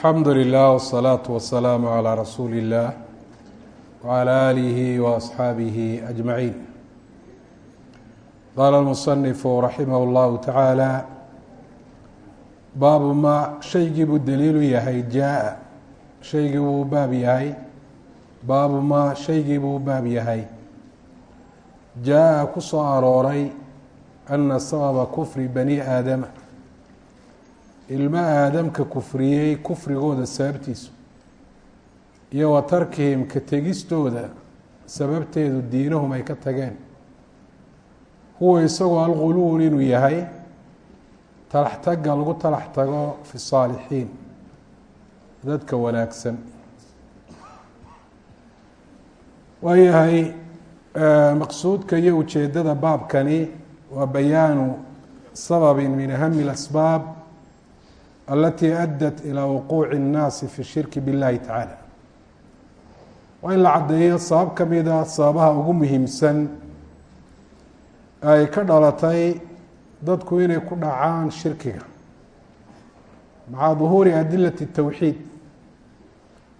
alxamdu lilah wsalaatu wasalaamu calaa rasuuli illaah wcala aalihi waasxaabihi ajmaciin qaala almusanifu raximah llahu tacaala baabu ma shaygii buu daliilu yahay jaa-a shaygii buu baab yahay baabu ma shaygii buu baab yahay. Jaa-a ku soo arooray ana sababa kufri bani aadama ilmo aadamka kufriyey kufrigooda sababtiisu iyo wa tarkihim ka tegistooda sababteedu diinahum ay ka tageen. Huwa isagoo alguluwun inuu yahay talax tagga lagu talax tago fi saalixiin dadka wanaagsan. Waayahay maqsuudka iyo ujeedada baabkani waa bayaanu sababin min ahami اlasbaab alati addat ilaa wuquuci اnnaasi fi shirki biاllahi tacaala waa in la caddeeyo sabab ka mida sababaha ugu muhiimsan ay ka dhalatay dadku inay ku dhacaan shirkiga maca duhuuri adilati الtowxiid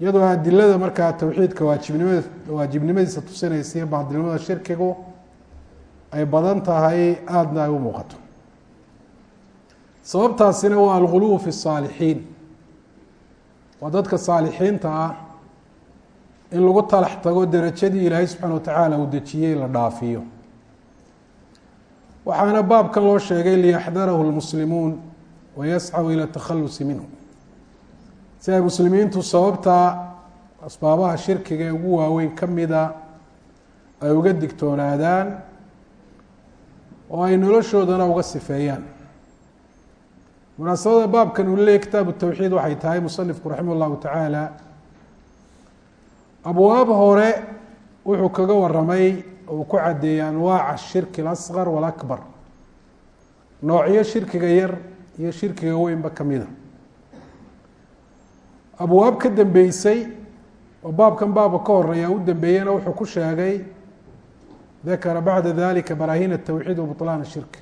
iyadoo adilada markaa towxiidka waajibnimada waajibnimadiisa tusinaysa iyo baadilnimada shirkigu ay badan tahay aadna ay u muuqato sababtaasina waa alguluw fi الsaalixiin waa dadka saalixiinta ah in lagu talax tago derajadii ilaahay subxaana wa tacaala uu dejiyey la dhaafiyo waxaana baabkan loo sheegay liyaxdarahu اlmuslimuun wayascaw ila takhalusi minhu si ay muslimiintu sababta asbaabaha shirkiga ee ugu waaweyn ka mida ay uga digtoonaadaan oo ay noloshoodana uga sifeeyaan munaasabada baabkan uu leeyay kitaabu tawxiid waxay tahay musanifku raximah llahu tacaala abwaab hore wuxuu kaga waramay oo uu ku caddeeyey anwaaca shirki alasqar walakbar noocyo shirkiga yar iyo shirkiga weynba kamida abwaab ka dambeysay oo baabkan baabka ka horreeya u dambeeyana wuxuu ku sheegay dakara bacda dalika baraahin atawxiid wa buطlaan shirk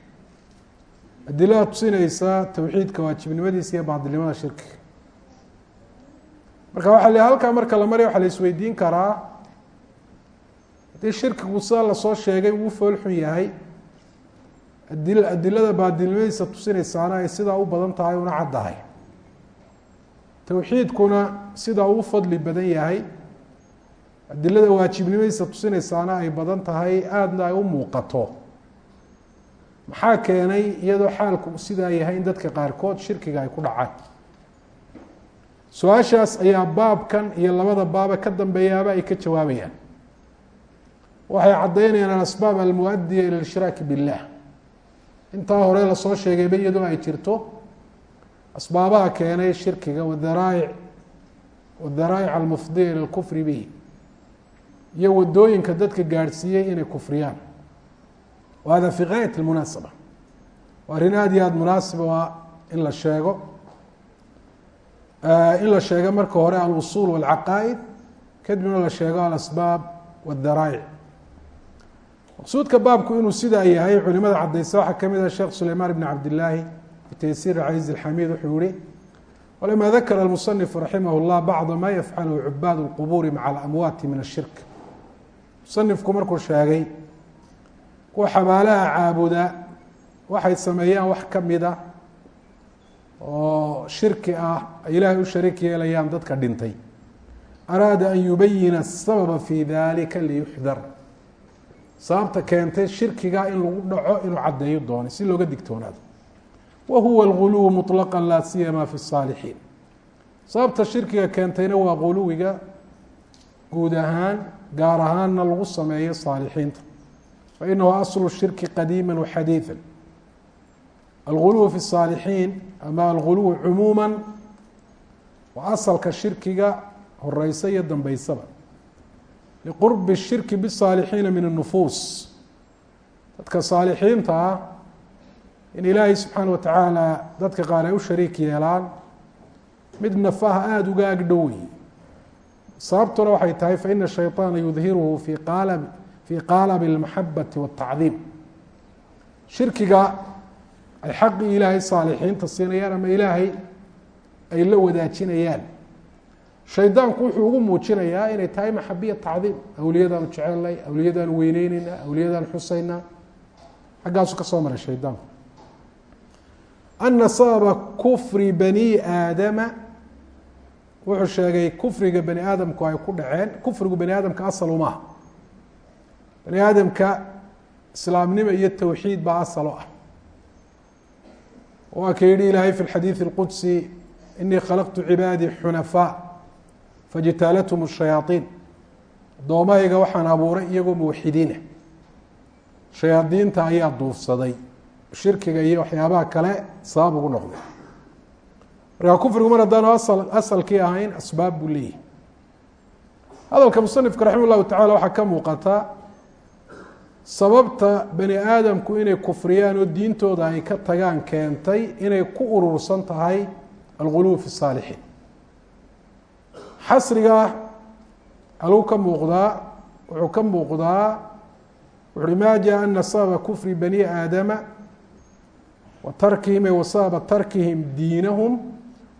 adilada tusinaysa towxiidka waajibnimadiisa iyo baadilnimada shirkiga marka waxa l halkaa marka la marya waxa la isweydiin karaa haddii shirkigu sida la soo sheegay uu fool xun yahay adi adilada baadilnimadiisa tusinaysaana ay sidaa u badan tahay una caddahay towxiidkuna sidaa uu fadli badan yahay adilada waajibnimadiisa tusinaysaana ay badan tahay aadna ay u muuqato maxaa keenay iyadoo xaalku sidaa yahay in dadka qaarkood shirkiga ay ku dhacaan su'aashaas ayaa baabkan iyo labada baabe ka dambeeyaaba ay ka jawaabayaan. Waxay caddaynayaan alasbaab almuadiya ila ishraaki billah. Intaa hore la soo sheegayba iyadoo ay jirto asbaabaha keenay shirkiga wadaraa'ic wadaraa'ic almufdiya ila lkufri bihi iyo waddooyinka dadka gaadhsiiyey inay kufriyaan hada fi gaayat اlmunaasaba waa arrin aada iyo aada munaasib a in la sheego in la sheego marka hore alusul walcaqaa'id kadibna la sheego alasbaab wadaraa'ic maqsuudka baabku inuu sidaa yahay culimada cadaysa waxaa kamid ah sheekh sulaymaan bn cabdillaahi btaysiir caziiz اlxamiid wuxuu yihi walama dakara اlmusanifu raximah اllah bacda ma yafcalu cubaad اlqubuuri maca alamwaati min ashirk musanifku markuu sheegay kuwa xabaalaha caabuda waxay sameeyaan wax kamida oo shirki ah ay ilaahay u shariik yeelayaan dadka dhintay araada an yubayina الsababa fi dalika liyuxdar sababta keentay shirkiga in lagu dhaco inuu caddeeyo doonay si looga digtoonaado wa huwa alguluw muطlaqa laa siyama fi الsaalixiin sababta shirkiga keentayna waa guluwiga guud ahaan gaar ahaanna lagu sameeyo saalixiinta fainahu aslu shirki qadiima waxadiiثa alguluw fi الsaalixiin ama alguluw cumuuma waa asalka shirkiga horeysa iyo dambeysaba liqurbi الshirki bالsaalixiina min الnufuus dadka saalixiinta ah in ilaahay subxaana wa tacaala dadka qaar ay u shariik yeelaan mid nafaha aada uga agdhow wey sababtuna waxay tahay faina shayطaana yudhiruhu fi qaalab fii qaalb اmaxabati wاtacdiim shirkiga ay xaqii ilaahay saalixiinta siinayaan ama ilaahay ay la wadaajinayaan. Shaydaanku wuxuu ugu muujinayaa inay tahay maxabiya tacdiim. Awliyadaanu jecelnay awliyadaanu weyneyneynaa awliyadaanu xusaynaa. Xaggaasu ka soo maray shaydaanku. Ana sababa kufri bani aadama. Wuxuu sheegay kufriga bani aadamku ay ku dhaceen. Kufrigu bani aadamka asal umaaha bani aadamka islaamnimo iyo towxiid baa asalo ah waa ka yihi ilaahay fi xadiiث اlqudsi inii khalaqtu cibaadii xunafaa fajtaalathum الshayaaطiin adoomahayga waxaan abuuray iyagoo muwaxidiina shayaadiinta ayaa duufsaday shirkiga iyo waxyaabaha kale sabab ugu noqday markaa kufrigu mar haddaanu asal asalkii ahayn asbaab buu leeyahy hadalka musanifka raxima اllahu tacala waxaa ka muuqata sababta bani aadamku inay kufriyaan oo diintooda ay ka tagaan keentay inay ku urursan tahay alguluw fi saalixiin. Xasriga aluu ka muuqdaa wuxuu ka muuqdaa wuxuuhi ma jaa ana sababa kufri bani aadama wa tarkihim e wasababa tarkihim diinahum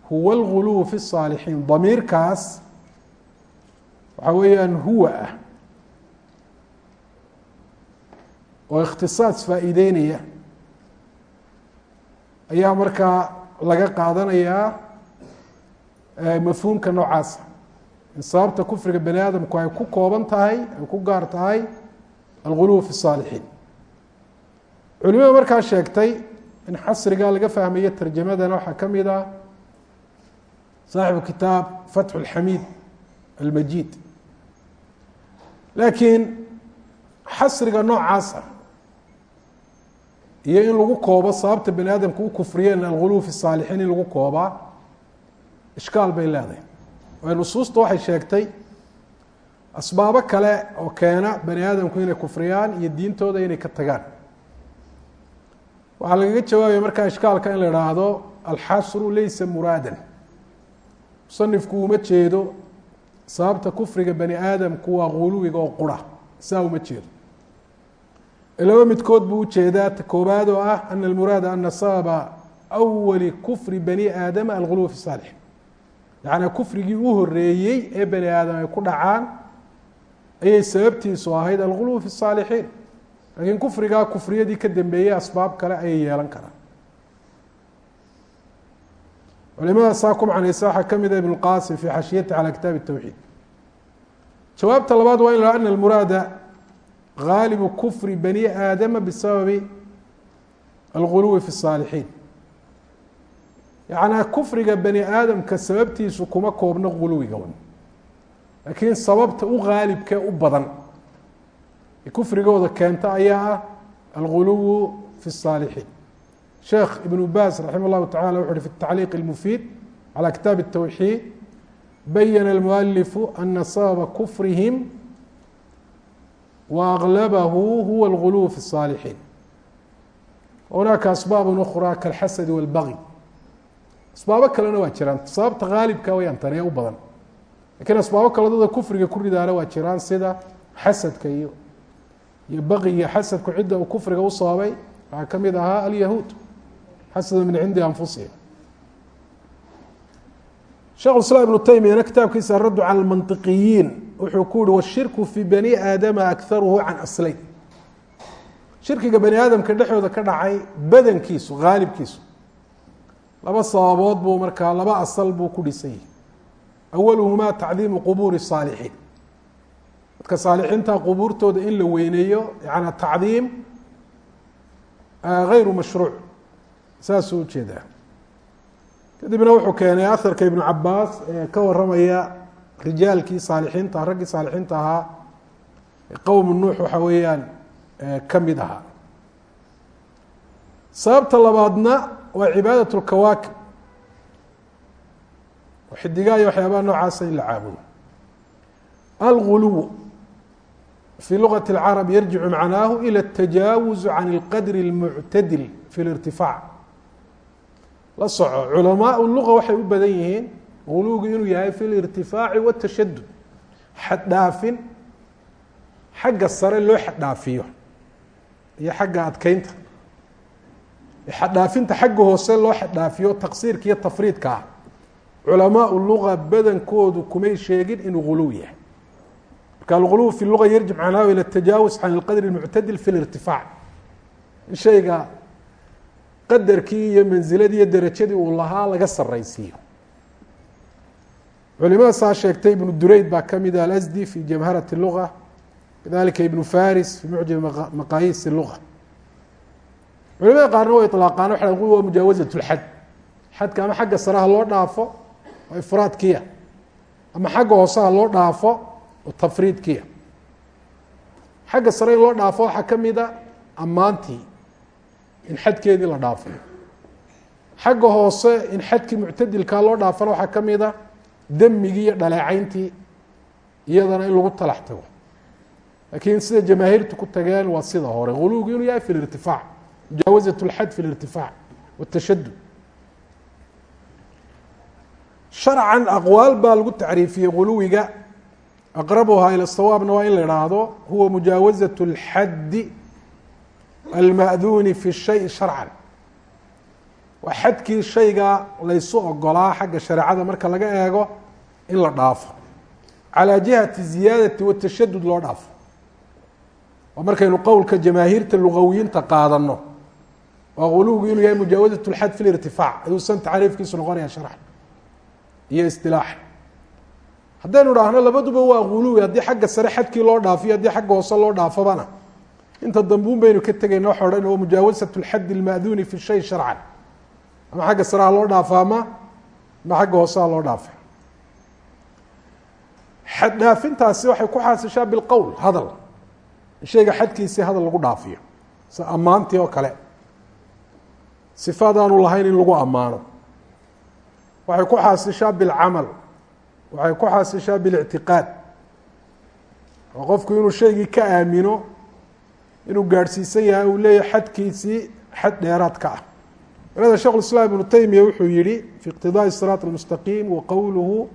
huwa alguluw fi saalixiin. Damiirkaas waxaa weeyaan huwa ah. oo ikhtisaas faa'iideynaya ayaa markaa laga qaadanayaa eh, mafhuumka noocaasa in sababta kufriga bani aadamku ay ku kooban tahay ay ku gaar tahay alguluw fi saalixiin. Culimada markaa sheegtay in xasrigaa laga fahmayo tarjamadana waxaa ka mid ah saaxibu kitaab fatxu اlxamiid almajiid. Laakiin xasriga noocaas ah iyo in lagu koobo sababta bani aadamka u kufriyeen alguluw fi الsaalixiin in lagu koobaa ishkaal bay leedahay. Waayo nusuusta waxay sheegtay asbaabo kale oo keena bani aadamku inay kufriyaan iyo diintooda inay ka tagaan. Waxaa lagaga jawaabaya markaa ishkaalka in la ihaahdo alxasru leysa muraadan. Musanifku uma jeedo sababta kufriga bani aadamku waa guluwiga oo qura saa uma jeedo laba midkood buu ujeedaa ta koobaad oo ah ana almuraada ana sababa awali kufri bani aadama alguluw fi saalix yacnaa kufrigii u horeeyey ee bani aadam ay ku dhacaan ayay sababtiisu ahayd alguluw fi الsaalixiin laakiin kufrigaa kufriyadii ka dambeeyey asbaab kale ayay yeelan karaan culimada saa ku macnaysa waxaa ka mida ibn اlqasim fi xashiyati calى kitaab الtowxiid jawaabta labaad waa in la ana almuraada gaalibu kufri bani aadama bisababi alguluwi fi الsaalixiin yacnaa kufriga bani aadamka sababtiisu kuma koobno guluwiga un laakiin sababta u gaalibkee u badan ee kufrigooda keenta ayaa ah alguluwu fi الsaalixiin sheekh ibn baas raximah اllahu tacala wuxu uhi fi الtacliiq اlmufiid calى kitaab الtowxiid bayana اlmualifu ana sababa kufrihim wa aglabahu huwa alguluw fi الsaalixiin hunaaka asbaab ukra kalxasadi wاlbagi asbaabo kalena waa jiraan sababta gaalibka wayaan tani ee u badan lakiin asbaabo kale dada kufriga ku ridaana waa jiraan sida xasadka iyo iyo baqiga xasadku cidda uu kufriga u sababay waxaa ka mid ahaa alyahuud xasada min cindi anfusihim shekhuislaam ibnu taymiyana kitaabkiisa araddu cala almantiqiyiin wuxuu ku yihi washirku fii bani aadama akaruhu can aslayn. Shirkiga bani aadamka dhexdooda ka dhacay badankiisu haalibkiisu laba sababood buu markaa laba asal buu ku dhisan yahay awaluhumaa tacdiimu qubuuri saalixiin. Dadka saalixiinta qubuurtooda in la weyneeyo yaani tacdiim gayru mashruuc. Saasuu u jeedaa kadibna wuxuu keenay aharka ibnu cabaas ee ka waramaya rijaalkii saalixiinta raggii saalixiinta ahaa qowm nuux waxa weeyaan ka mid ahaa sababta labaadna waa cibaadat اlkawaakib xidigaa iyo waxyaabaha noocaasa in la caabudo alguluw fi lugaةi اlcarab yarjicu macnaahu ilى الtajaawuz can اlqadri اlmuctadil fi اlirtifaac la soco. Culamaau luga waxay u badan yihiin guluwgu inuu yahay fi lirtifaaci wاtashadud xaddhaafin xagga sare loo xaddhaafiyo iyo xagga adkeynta xaddhaafinta xagga hoose loo xaddhaafiyo taqsiirka iyo tafriidka. Ah culamaau luga badankoodu kumay sheegin inuu guluw yahay. Marka alguluw fi luga yarjic macnaahu ila tajaawus can alqadri اlmuctadil fi lirtifaac shayga qadarkii iyo manziladii iyo derajadii uu lahaa laga saraysiiyo culimada saa sheegtay ibnu durayd baa ka mida alasdi fi jamharati luga kadalika ibnu faris fi mucjam maqayis luga. Culimada qaarna way ilaaqaan waxa waa mujaawazat lxad xadka ama xagga sare ha loo dhaafo oo ifraadkiya. Ama xagga hoose ha loo dhaafo oo tafriidkiya. Xagga sare in loo dhaafo waxaa ka mida ammaantii in xadkeedii la dhaafo xagga hoose in xadkii muctadilkaa loo dhaafana waxaa ka mida demigii iyo dhaleecayntii iyadana in lagu talax tago laakiin sida jamaahiirtu ku tageen waa sida hore guluwgu inuu yahay fi lirtifaac mujaawazat اlxad fi lirtifaac wاtashadud sharcan aqwaal baa lagu tacriifiyey guluwiga aqrabuhaa ila sawaabna waa in la ihaahdo huwa mujaawazaة اlxaddi alma'duuni fi shay sharcan. Waa xadkii shayga laysu ogolaa xagga shareecada marka laga eego in la dhaafo. Calى jihati ziyaadati watashadud loo dhaafo. Oo markaynu qowlka jamaahiirta lugawiyiinta qaadano waa guluwgu inuu yahay mujaawazat اlxad fi lirtifaac ayuusan tacriifkiisu noqonaya sharxan iyo istilaaxa haddaynu idhaahno labaduba waa guluwi haddii xagga sare xadkii loo dhaafiyo haddii xagga hoose loo dhaafobana inta dambuun baynu ka tegayna waxa odhan mujaawazat اlxad اlma'duuni fi shay sharcan. Ama xagga sare ha loo dhaafo ama ama xagga hoose ha loo dhaafa xad waxay ku xaasishaa bilqowl hadal. Shayga xadkiisii hadal lagu dhaafiyo. Si ammaantii oo kale. Sifaadaanu lahayn in lagu ammaano. Waxay ku xaasishaa bilcamal. Waxay ku xaasishaa bilictiqaad oo qofku inuu shaygii ka aamino inuu gaadhsiisan yahay uu leeyahay xadkiisii xad dheeraad ka ah walada shekh islaam ibnu taymiya wuxuu yihi fi iqtidaai siraat almustaqiim wa qowluhu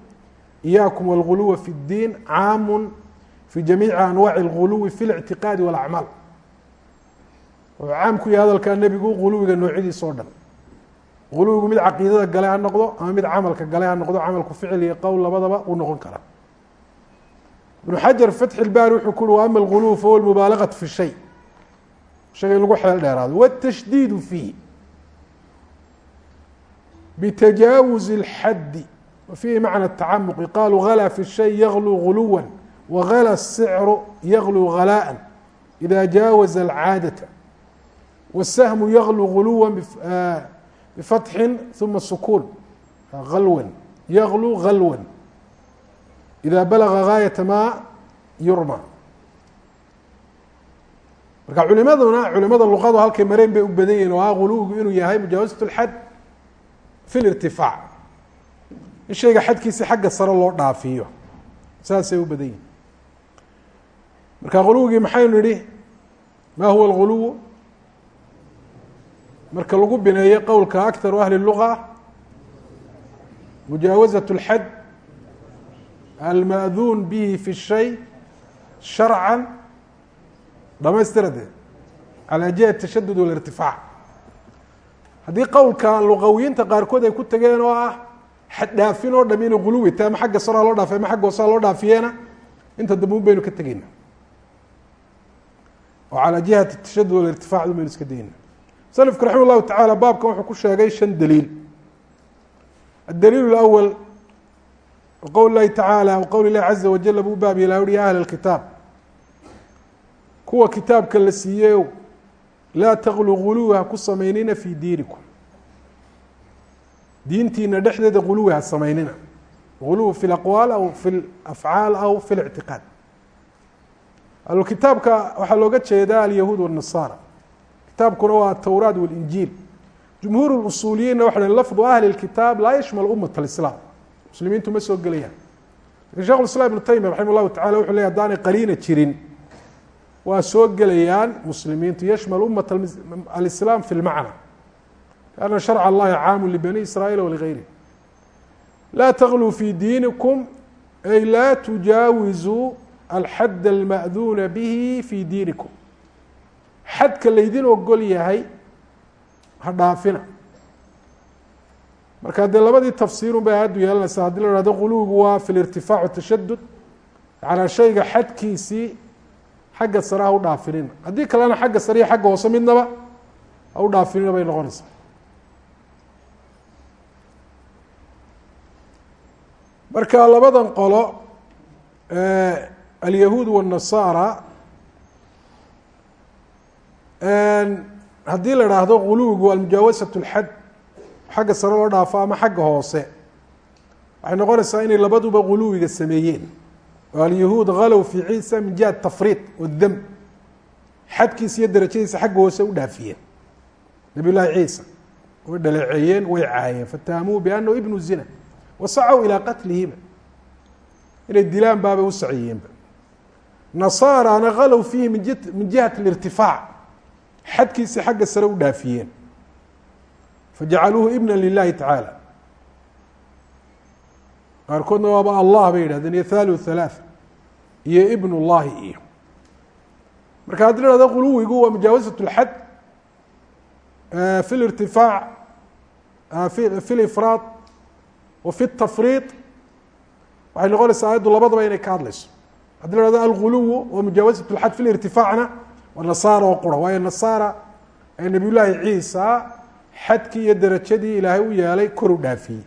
iyaakum walguluwa fi اddiin caamu fi jamiici anwaaci اlguluwi fi اlictiqaadi walacmaal wuxuu caam ku yahay hadalkaa nebigu guluwiga noocyadiisa oo dhan guluwigu mid caqiidada gale ha noqdo ama mid camalka gale ha noqdo camalku ficil iyo qowl labadaba uu noqon kara ibnu xajar fatxi ilbaari wuxuu ku uhi wa ama alguluw fahuwa almubaalagatu fi shay shayga in lagu xeel dheeraado wاtashdiidu fiih btajaawuز اlxaddi wa fiihi macna الtacamuqi qaluu galaa fi الshay yagluu guluwa wagala الsicru yagluu galaaءa ida jaawaza اlcaadaةa wالsahmu yagluu guluwa bifatxin ثuma sukuun galwan yagluu galwa ida balaga gaayata ma yurma marka culimaduna culimada luqadu halkay mareen bay u badan yihin oo ah guluwgu inuu yahay mujaawazaة اlxad fi lirtifaac in shayga xadkiisa xagga sare loo dhaafiyo saasay u badan yihin marka guluwgii maxaynu nidhi ma huwa alguluwu marka lagu bineeyo qowlka akharu ahli luga mujaawazaة اlxad alma'duun bihi fi shay sharcan dhamaystira de calى jihat tashadud walirtifaac haddii qowlka luqawiyiinta qaarkood ay ku tageen oo ah xaddhaafin oo dham inuu guluwi tahay ama xagga saraa loo dhaafay ama xagga hoosaa loo dhaafiyeena inta dambe un baynu ka tegeyna oo calaa jihati tashadud walirtifaac un baynu iska dayna musanifku raxima llahu tacaala baabkan wuxuu ku sheegay shan daliil addaliil اlأwl qowl اllahi tacaala w qowl illahi caza wajala buu baab yela uhi ya ahla اlkitaab kuwa kitaabka la siiyeyo laa taqlu guluwi ha ku samaynina fii diinikum diintiina dhexdeeda guluwi ha samaynina guluwi fi laqwaal aw fi lafcaal aw fi lictiqaad ahlukitaabka waxaa looga jeedaa alyahuud wالnasaara kitaabkuna waa atowraat walinjiil jumhuur usuuliyiinna waxa lafdu ahli اlkitaab laa yashmal umat اlislaam muslimiintu ma soo gelayaan lakin shekh islam ibnu taymiya raxima llahu tacala wuxu ley hadaanay qariina jirin waa soo gelayaan muslimiintu yashmal umat alislaam fi lmacna lianna sharca allahi caamu libani israa'iil waligayri laa tagluu fi diinikum ay laa tujaawizuu alxadd alma'duuna bihi fi diinikum. Xadka laydin ogol yahay ha dhaafina. Marka dee labadii tafsiirun bay aayaddu yeelanaysa haddii la hahdo quluwigu waa fi lirtifaac tashadud yacanaa shayga xadkiisii xagga sare ha u dhaafinina haddii kalena xagga sare iyo xagga hoose midnaba ha u dhaafinina bay noqonaysaa marka labadan qolo alyahuud wالnasaara haddii la dhaahdo guluwigu almujaawasaة اlxad xagga sare loo dhaafo ama xagga hoose waxay noqonaysaa inay labaduba guluwiga sameeyeen oo alyahuud halow fii ciisa min jiha tafriid odam xadkiisa iyo darajadiisa xagga hoose u dhaafiyeen. Nabiy llahi ciisa way dhaleeceeyeen way caayeen. Fatahamuu bianahu ibnu zina wasacow ilaa qatlihiba inay dilaan baabay u saciyeenba nasaarana halow fiihi min ji min jihati lirtifaac xadkiisii xagga sare u dhaafiyeen. Fajacaluuhu ibna lilahi tacaala. Qaarkoodna waaba allah bay yihahdeen iyo thalu thalaatha iyo ibn اllahi iyo marka haddii la hahdo quluwigu waa mujaawasaة اlxad fi lirtifaac fi lifraad wa fi الtafriid waxay noqonaysaa ayaddu labadaba inay ka hadlayso haddii la hahdo alguluwu waa mujaawasaة اlxad fi lirtifaacna waa nasaara oo qura waayo nasaara ee nabiy llaahi ciisa xadkii iyo derajadii ilaahay u yeelay kor u dhaafiyey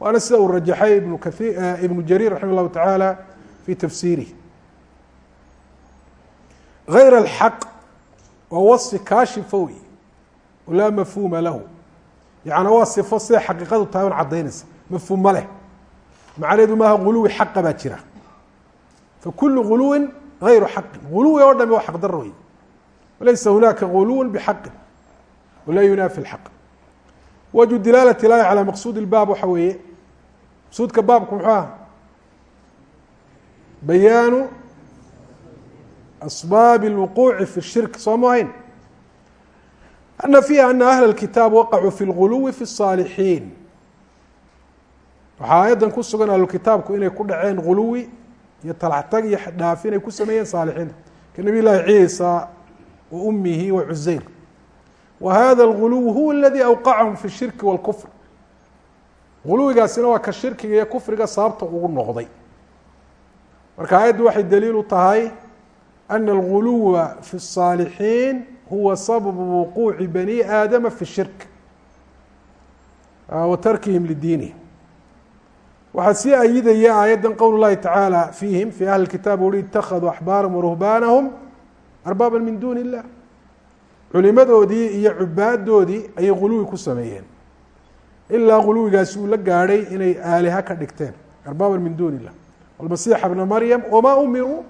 waana sida uu rajaxay ibnu kaii ibnu jariir raximah اllahu tacaala fi tafsiirih غayr اlxaq waa wasfi kaashifa wey laa mafhuuma lahu yaعni waa sifo siday xaqiiqadu tahay on caddaynaysa mafhuum ma leh macnaheedu maaha guluwi xaqa baa jira fakulu guluwin غayru xaqin guluwi oo dhami waa xaq daro wey walaysa hunaaka guluw bxaqin walaa yunaafi اlxaq wajhu dilaalat ilahi calى maqsuud اlbaab waxa weeye maqsuudka baabku muxuu aha bayaanu asbaab اlwuquuci fi الshirk soo ma ahayn ana fiiha ana ahla اlkitaab waqacuu fi اlguluwi fi الصaalixiin waxaa aayaddan ku sugan ahlukitaabku inay ku dhaceen guluwi iyo talaxtag iyo dhaaf inay ku sameeyeen saalixiinta ka nabiy llaahi ciisa wa umihi wa cuseyr wa hada اlguluw huwa aladi awqacahum fi الshirki wاlkufr guluwigaasina waa ka shirkiga iyo kufriga sababta ugu noqday marka aayaddu waxay daliil u tahay ana alguluwa fi الصaalixiin huwa sababu wuquuci bani aadama fi الshirk wa tarkihim lidiinihim waxaa sii ayidaya aayaddan qowl اllahi tacaala fiihim fi ahli kitaab uri itakaduu axbaarahum waruhbaanahum arbaaba min duuni illah culimadoodii iyo cubaadoodii ayay guluwi ku sameeyeen ilaa guluwigaasi uu la gaadhay inay aaliha ka dhigteen arbaaban min duuni illah almasiixa bna maryam wamaa umiruu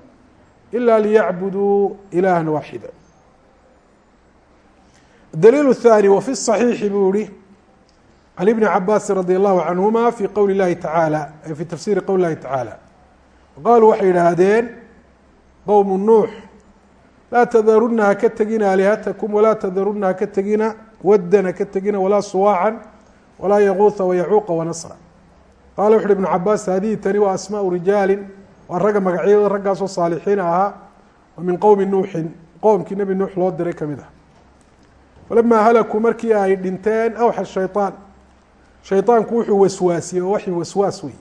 ila liyacbuduu ilaha waaxida daliil الثاني wفي الصحيiح buu yihi عن بن cabاsi رadي الlaه عanهuma في qowل الlahi taعaalى في tafsiri qowl الlahi taعaalى qaluu waxay yidhaahdeen qowm nuux laa tdaruna haka tegina alihatكم walaa tdaruna haka tegina wadan haka tegina walaa suwaaca walaa yaguuثa وayacuuqa وanasra qala wuxu uhi iبن cabaas hadihi tani waa asmaaء rijaali waa ragga magacyadooda raggaasoo saalixiina ahaa oo min qowmi nuuxin qowmkii nebi nuux loo diray ka mid ah. Falamaa halakuu markii ay dhinteen awxa shayطaan shayطaanku wuxuu waswaasiyey oo waxii waswaas wey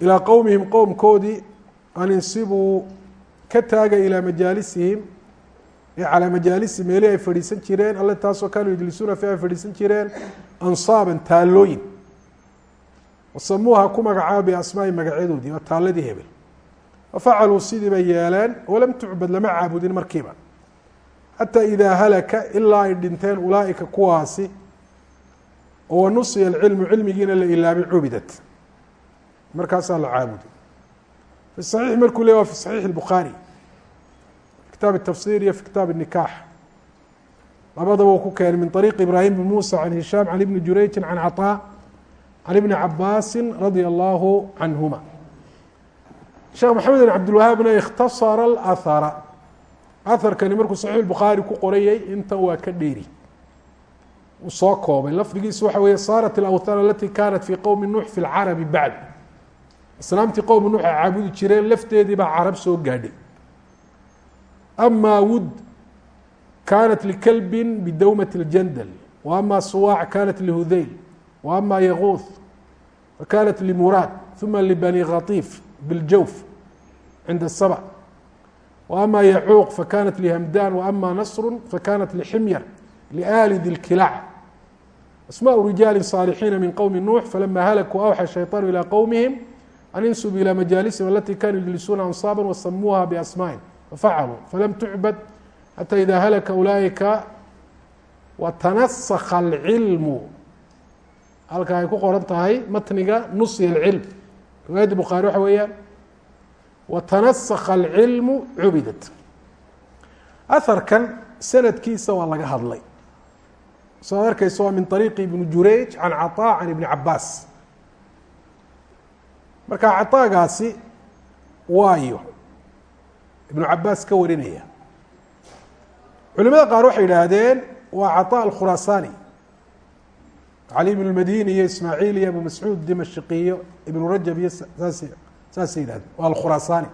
ilaa qowmihim qowmkoodii an insibuu ka taaga ilaa majaalisihim ee calaa majaalisi meelihii ay fadhiisan jireen. Alle taasoo kaanuu yajlisuuna fi ay fadhiisan jireen. Ansaaban taallooyin wasamuuha ku magacaaba biasmaai magacyadoodii waa taaladii hebel fafacaluu sidii bay yeeleen walam tucbad lama caabudin markiiba xatى إida halaka ilaa ay dhinteen ulaaئika kuwaasi oo wanusiya اlcilmu cilmigiina la ilaabay cubidat markaasaa la caabuday fi صaxiix markuu le wa fi صaxiix الbukhaarي kitaab الtafsir iyo fi kitaab الnikaax labadaba uu ku keenay min طariiq ibrahim bn muسى can hishaam can ibni jurayji can caطاء can ibni cabaasi radي allahu canhuma sheekh maxamed bn cabdilwahaabna اkhtasara اlأhara aharkani markuu saxiix bukhaari ku qorayay intan waa ka dheeri uu soo koobay lafdigiisu waxa weeye saarat alawthan alati kanat fi qowmi nuux fi lcarabi bacd islaamtii qowmi nuux ay caabudi jireen lafteedii baa carab soo gaadhay ama wud kanat likalbin bidawmat اljandal wa ama suwaac kanat lihudeyl wa ama yaguuth fakanat limuraad uma libani khatiif biاljawf cinda الsabع wa ama yacuuq fakanat lihamdan wa ama nasru fakanat liximyar liali di lkilac asmaء rijaali صاalixiina min qowmi nuux falama halakuu awxa shayطaanu ilى qowmihim an insub ilى majaalisihim alati kanuu yجlisuuna anصaaba wasamuuha basmaءi fafacaluu falam tucbad xatى ida halaka ulaaئika watanasakha alcilmu halka ay ku qoran tahay matniga nusya alcilm riwaayadda bukhaari waxa weeyaan watanasakha alcilmu cubidat aharkan sanadkiisa waa laga hadlay soo ad arkaysa waa min طariiqi ibni jurayj can caطaa can ibni cabaas marka caطaagaasi waayo ibnu cabaas ka warinaya culimada qaar waxay yidhaahdeen waa caطاء الkhuraasaani cali بن الmadini iyo ismaaعiil iyo abu mascuud dimashqiyo ibn rajab iyo saas saasay yihahdeen waa alkhuraasaani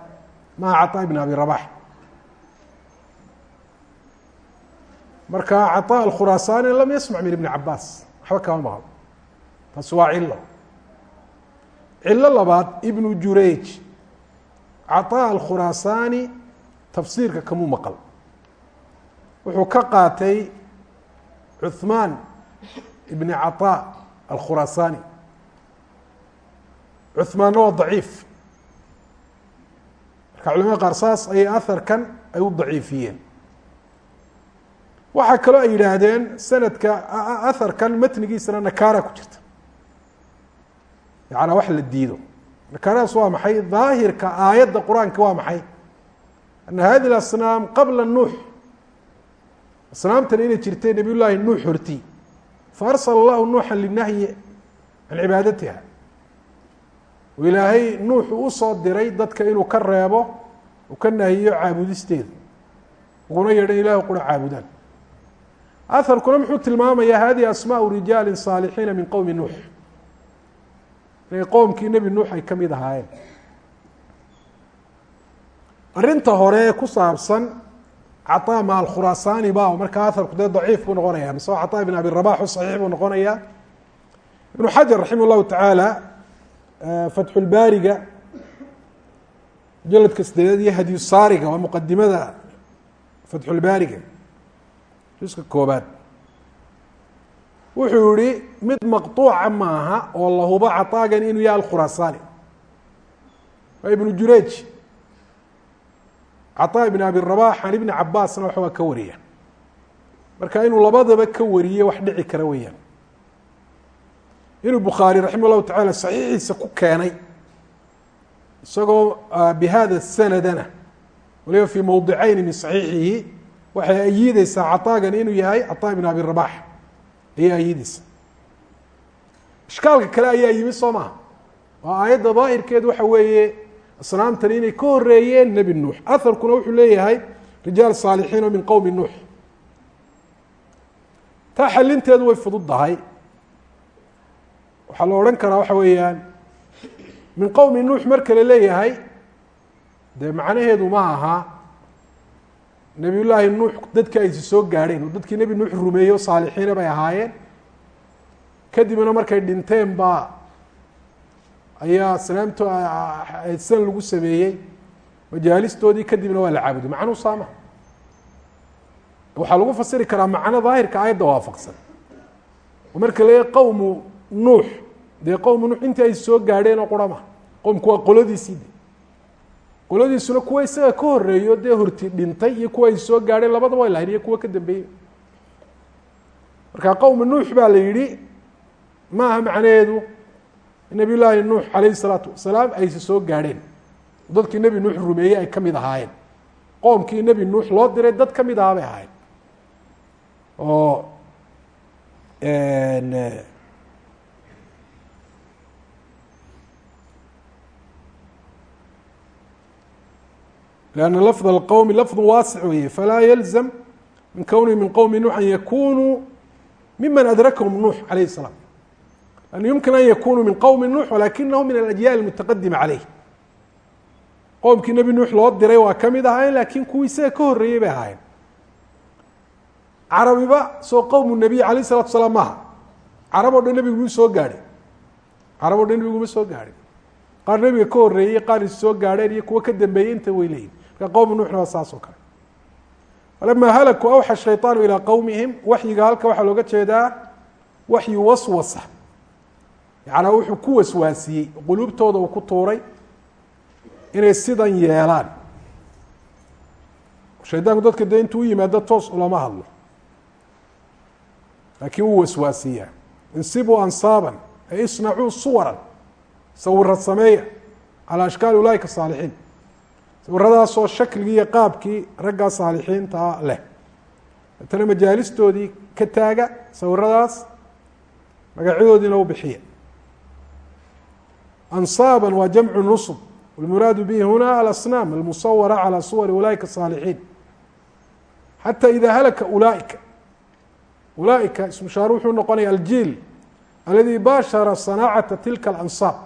maha caطاء ibn abi rabax marka caطاء الkhuraasaani lam yasmع min ibn cabaas waxba kama maqlo taasi waa cilo cilo labaad ibnu jurayj caطاء الkhuraasaani tafsiirka kamuu maql wuxuu ka qaatay cuثmaan ibn caطاء alkhuraasaani cuثmaanna waa daciif marka culamada qaar saas ayay aharkan ay u daciifiyeen waxaa kaloo ay yidhaahdeen sanadka aharkan matnigiisana nakaara ku jirta yaعnaa wax la diido nakaaradaas waa maxay daahirka aayadda qur-aanka waa maxay ana hadi اasnaam qabla nuux asnaamtan inay jirtay nabiy llaahi nuux horti faarsala allahu nuuxa linahyi can cibaadatiha oo ilaahay nuuxu u soo diray dadka inuu ka reebo uu ka nahiyo caabudisteeda uguna yeedhan ilahu qura caabudaan. Aharkuna muxuu tilmaamayaa hadihi asmaau rijaali saalixiina min qowmi nuux. Inay qowmkii nebi nuux ay ka mid ahaayeen. Arrinta hore ku saabsan caطaa ma alkhuraasaani ba markaa aharku dee daciif buu noqonaya mise waa caطaa ibn abi rabax u saxiix buu noqonaya ibnu xajar raximah llahu tacaala fatxulbaariga mujaladka sideedaad iyo hadyu saariga waa muqadimada fatxulbaariga juska koobaad wuxuu yihi mid maqطuuca maaha oo la hubo caطaagan inuu yahay alkhuraasaani waa ibnu jurej caطaa ibn abi rabax can ibni cabaasna waxbaa ka wariya marka inuu labadaba ka wariye wax dhici kara weeyaan inuu bukhaari raximah llahu tacala saxiixiisa ku keenay isagoo bihada sanadana waliba fii mowdicayni min saxiixihi waxay ayideysaa caطaagan inuu yahay caطaa ibn abi rabax ayay ayideysaa ishkaalka kale ayaa yimi soo maha oo aayadda daahirkeed waxa weeye asnaamtan inay ka horeeyeen nebi nuux. Aharkuna wuxuu leeyahay rijaal saalixiin oo min qowmi nuux. Taa xalinteedu way fududdahay waxaa la odhan karaa waxa weeyaan min qowmi nuux marka la leeyahay dee macnaheedu ma aha nebiy llaahi nuux dadka aysi soo gaadheen oo dadkii nebi nuux rumeeyey oo saalixiina bay ahaayeen. Kadibna markay dhinteen baa ayaa sanaamto san lagu sameeyey majaalistoodii kadibna waa la caabuday. Macnuu saama. Waxaa lagu fasiri karaa macno daahirka aayadda waafaqsan. Marka leeyahy qowmu nuux dee qowmu nuux intii ay soo gaadheen oo qurama qowmku waa qoladiisii de qoladiisuna kuwa isaga ka horeeyo dee horti dhintay iyo kuwa ay soo gaadheen labadaba way lahayn iyo kuwa ka dambeeyey. Marka qowmu nuux baa la yidhi ma aha macnaheedu nabiy llaahi nuux alayhi الsalaatu wasalaam ayse soo gaadheen dadkii nebi nuux rumeeyey ay ka mid ahaayeen qoomkii nebi nuux loo diray dad ka mid ahaa bay ahaayeen oo لأnna lafظ اlqowmi lafظ waasic weye falaa yalzam min kownihi min qowmi nuux an yakunuu miman adrakahum nuux alayh الsalaam an yumkin an yakunuu min qowmi nuux walakinahu min alajyaal اmutaqadima caleyh qowmkii nebi nuux loo diray waa ka mid ahaayeen laakiin kuwii isaga ka horreeyey bay ahaayeen carabiba soo qowmu nebiy alayh الsalatu salaam maaha carab o dhan nebigu muu soo gaadhay carab o dhan nebiguma soo gaadhin qaar nebiga ka horreeyey qaar is soo gaadheen iyo kuwo ka dambeeyey inta way leeyihin marka qowmu nuuxna waa saas oo kale falama halakuu awxa shayطaanu ilaa qowmihim waxyiga halka waxaa looga jeedaa waxyu waswasa yacanaa wuxuu ku waswaasiyey quluubtooda uu ku tuuray inay sidan yeelaan. Shaydaanku dadka dee intuu u yimaado toos ulama hadlo. Laakiin wuu waswaasiyaa. Insibuu ansaaban ay isnacuu suwaran. Sawirad sameeya calaa ashkaali ulaaika saalixiin. Sawiradaasoo shakligii iyo qaabkii raggaa saalixiintaa leh. Matana majaalistoodii ka taaga sawiradaas magacyadoodiina u bixiya ansaaba waa jamcu nusb wاlmuraadu bihi huna alasnaam almusawara calى suwar ulaaika saalixiin xata ida halaka ulaaika ulaaika ismushaar wuxuu noqonaya aljiil aladii baashara sanaacata tilka alansaab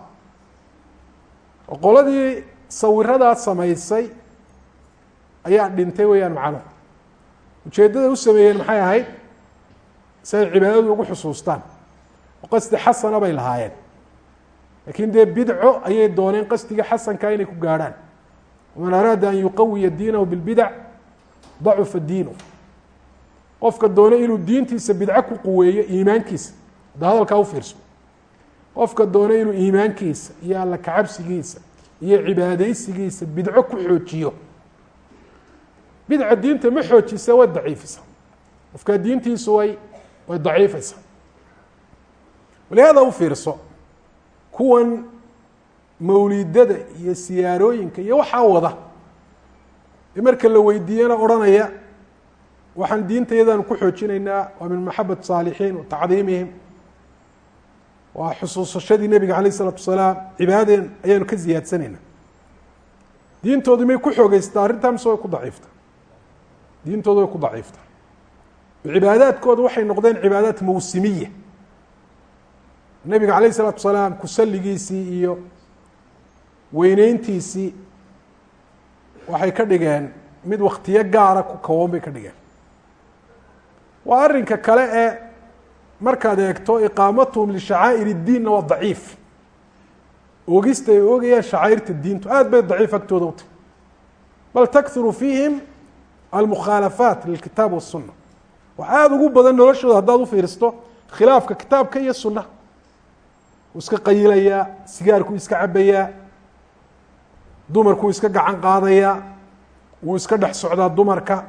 oo qoladii sawiradaas samaysay ayaa dhintay weeyaan macno ujeeddada u sameeyeen maxay ahayd si ay cibaadadu ugu xusuustaan oo qasdi xasana bay lahaayeen laakiin dee bidco ayay dooneen qasdiga xasanka inay ku gaadhaan waman araada an yuqawiya diinahu bilbidac dacufa diinu. Qofka doonay inuu diintiisa bidco ku quweeyo iimaankiisa hadda hadalkaa ufiirso qofka doonay inuu iimaankiisa iyo alla kacabsigiisa iyo cibaadeysigiisa bidco ku xoojiyo. Bidca diinta ma xoojisa way daciifisa. Qofkaa diintiisu way way daciifaysa. Walihaada ufiirso kuwan mawlidada iyo siyaarooyinka iyo waxaa wada. Ee marka la weydiiyana odhanaya waxaan diinta iyadaanu ku xoojinaynaa waa min maxabat saalixiin wa tacdiimihim. Waa xusuusashadii nebiga alayh isalaatu wasalaam cibaadadeen ayaanu ka ziyaadsanayna diintoodu may ku xoogeystaa arrintaa mise way ku daciifta. Diintoodu way ku daciifta cibaadaadkooda waxay noqdeen cibaadaat mawsimiya nebiga alayh isalaatu wasalaam kusaligiisii iyo weyneyntiisii waxay ka dhigeen mid waktiyo gaara ku kawoon bay ka dhigeen waa arrinka kale ee markaad eegto iqaamatuhum lishacaa'ir اdiinna waa daciif oogista ay oogayaan shacaa'irta diintu aad bay daciif agtooda u tahy bal takhuru fiihim almukhaalafaat lilkitaab waالsuna wax aada ugu badan noloshooda haddaad ufiiristo khilaafka kitaabka iyo sunna wuu iska qayilayaa sigaarkuu iska cabayaa dumarkuu iska gacan qaadayaa wuu iska dhex socdaa dumarka.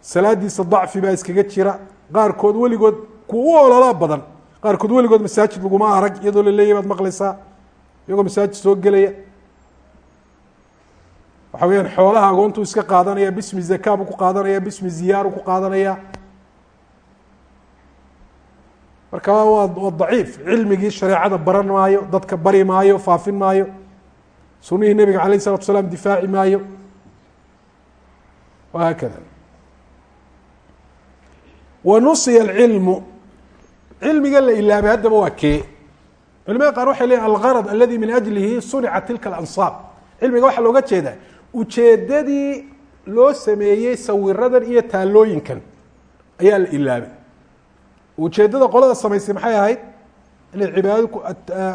Salaadiisa dacfi baa iskaga jira. Qaarkood weligood kuwa u ololaa badan. Qaarkood weligood masaajid laguma arag iyadoo la leeyahy baad maqlaysaa iyagoo masaajid soo gelaya. Waxa weyaan xoolaha agoontuu iska qaadanaya bismi zaka buu ku qaadanaya bismi ziyaaru ku qaadanaya marka waa daciif. Cilmigii shareecada baran maayo dadka bari maayo faafin maayo. Sunihii nebiga alayh isalatu salaam difaaci maayo. Wahaakada wa nusiya alcilmu cilmiga la ilaabay haddaba waa kee? Culimada qaar waxay leeyihiin algarad aladi min ajlihi sunica tilka alansaab cilmiga waxaa looga jeedaa ujeedadii loo sameeyey sawiradan iyo taalooyinkan ayaa la ilaabay ujeedada qolada samaysay maxay ahayd inay cibaadad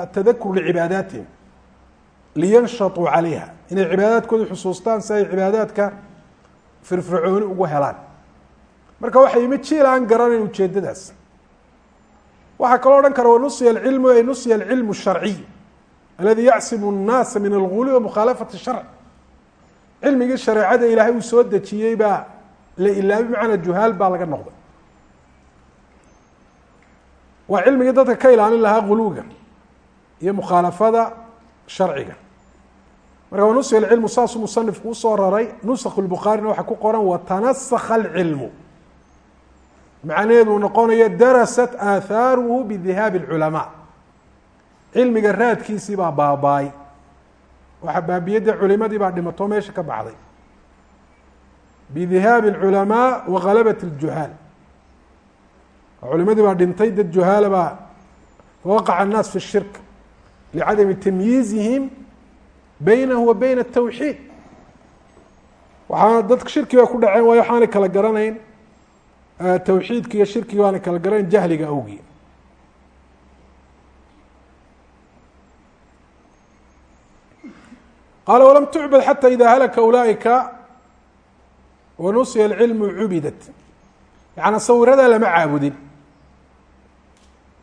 atadakur licibaadaatihim liyanshaطuu calayha inay cibaadaadkooda xusuustaan si ay cibaadaadka firfircooni ugu helaan marka waxa yimi jiil aan garanayn ujeedadaas waxaa kaloo odhan kara wanusiya alcilmu ay nusiya alcilmu الsharciy aladi yacsimu الnaasa min alguluwi wa mukhaalafati sharc cilmigii shareecada ilaahay uu soo dejiyey baa la ilaabay macnaa juhaal baa laga noqday waa cilmigii dadka ka ilaalin lahaa guluwiga iyo mukhaalafada sharciga marka wanusiya alcilmu saasuu musanifku usoo raray nusakh lbukhaarina waxaa ku qoran watanasakha alcilmu macnaheedu noqonayo darasat aahaaruhu bidihaabi اlculamaa cilmiga raadkiisii baa baabaay waxaa baabiyadda culimadii baa dhimato meesha ka baxday bidihaabi اlculamaa wa galabat اljuhaal culimadii baa dhintay dad juhaala baa waqaca الnaas fi الshirk licadami tamyiizihim baynahu wa bayna الtawxiid waxaana dad shirkiga ku dhaceen waayo waxaanay kala garanayn tawxiidka iyo shirkiga waanay kala garanayn jahliga awgii. Qaala walam tucbad xata ida halaka ulaaئika wanusya اlcilmu cubidat. Yaعni sawiradaa lama caabudin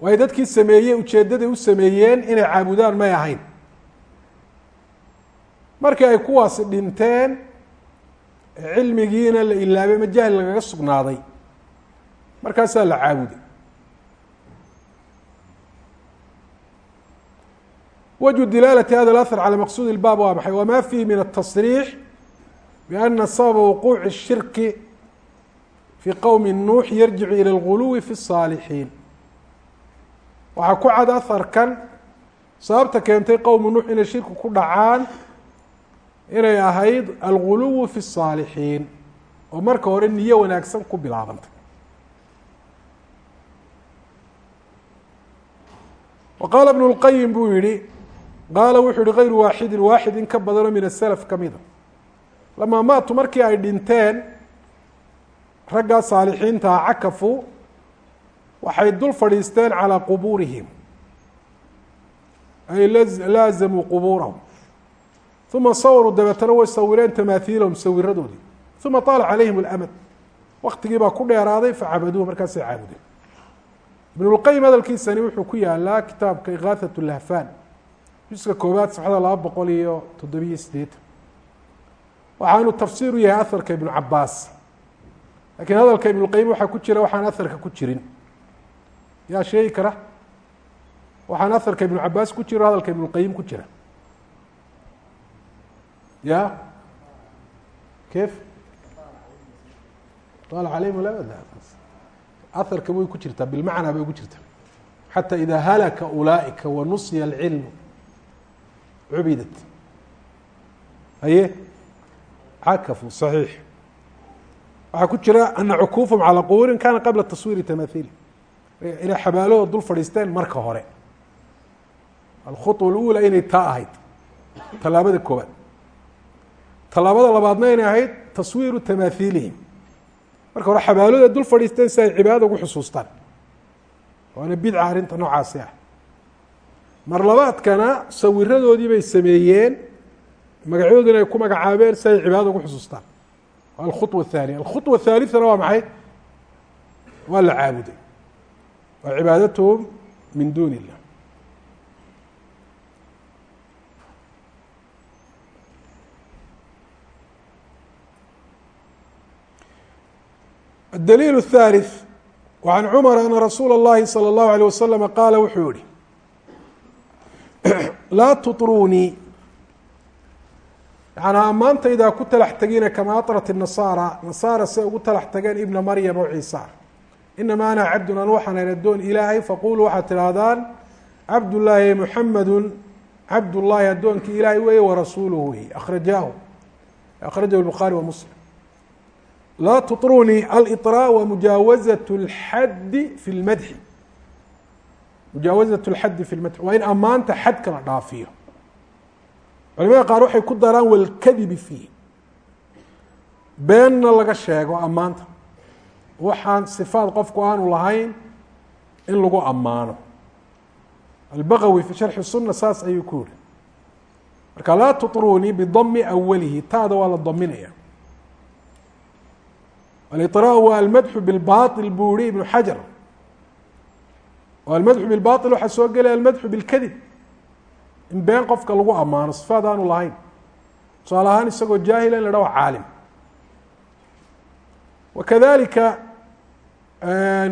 waayo dadkii sameeyey ujeeddaday u sameeyeen inay caabudaan may ahayn markii ay kuwaasi dhinteen cilmigiina la ilaabay ma jahli lagaga sugnaaday markaasaa la caabuday wجه dilaalة hada اأثر عalى maqsud الbab waa maxay wma fihi min التصrيح بأna sabba وquuع الshirki fي qowmi nuux yarjic ilى اlغuluwi fi الصاalixiin waxaa ku cad aharkan sababta keentay qowmu nuux inay shirki ku dhacaan inay ahayd alguluw fi الصaalixiin oo marka hore niyo wanaagsan ku bilaabantay wa qaala ibn اlqayim buu yihi qaala wuxuu yihi غayru waaxidin waaxid in ka badanoo min aslf kamida lamaa maatuu markii ay dhinteen raggaa saalixiintaa cakafuu waxay dul fadhiisteen calىa qubuurihim ay laazamuu qubuurahum uma sawaruu dabeetana way sawireen tamaahiilahum sawiradoodii uma طaala calayhim اlamad waktigii baa ku dheeraaday facabaduuhu markaasay caabudeen ibn اlqayim hadalkiisani wuxuu ku yaalaa kitaabka ikaaثaة اlahfan juska koobaad safxada laba boqol iyo toddobiyo sideetan waxaanu tafsiir u yahay aharka ibnu cabaas lakiin hadalka ibn اlqayim waxaa ku jira waxaan aharka ku jirin yaa sheegi kara waxaan aharka ibnu cabaas ku jiro hadalka ibn اlqayim ku jira ya kef طaala calayhim lamad aharka way ku jirtaa bilmacnaa bay ku jirtaa xatى ida halaka ulaaئika wanusiya اlcilmu cubidat haye cakafu صaxiix waxaa ku jira ana cukuufahum calى qubuurin kana qabla taswiiri tamahiili inay xabaalahooda dul fadhiisteen marka hore alkhuطوa اlأulى inay taa ahayd tallaabada koobaad tallaabada labaadna inay ahayd taswiiru tamaahiilihim marka hore xabaalahooda dul fadhiisteen si ay cibaadada ugu xusuustaan waana bidca arrinta noocaasi ah mar labaadkana sawiradoodii bay sameeyeen magacyadoodina ay ku magacaabeen si ay cibaadada ugu xusuustaan waa alkhuطوa الثaaniya alkhuطوa الثaaliثana waa maxay waa la caabuday waa cibaadatuhum min duni الlah الdليل الثالث وعن cمر أن رsuuل الlahi صلى الله عليه وسلم qاala wuxuu yihi laa tuطrunii yanaa ammaantaydaa ku talax tegina kama aطrat النasaarى nasaara say ugu talax tageen ibna maryam oo ciisa inama ana cabdun an waxaan ayn addoon ilaahay faquluu waxaad tidhaahdaan cabdullaahi muxamadu cabdullaahi addoonkii ilaahay weeye warasuuluhu wey akhrajaahu akhrajahu الbukhaarي wa muslim laa tuطrunii alطrاء wa mujaawazaة اlxaddi fi اlmadxi mujaawazaة اlxaddi fi lmadxi waa in ammaanta xadka la dhaafiyo culimada qaar waxay ku daraan walkadibi fiih beenna laga sheego ammaanta waxaan sifaad qofku aanu lahayn in lagu ammaano albagawi fi sharxi الsuna saas ayuu ku yihi marka laa tuطrunii bidami awalihi taada waa la daminaya alطrاء waa almadxu biاlbaطil buu yihi ibnu xajar oo almadxu biاlbaطil waxaa soo gelaya almadxu biاlkadib in been qofka lagu ammaano sifaad aanu lahayn tusaale ahaan isagoo jaahila in la dhaho caalim wakadalika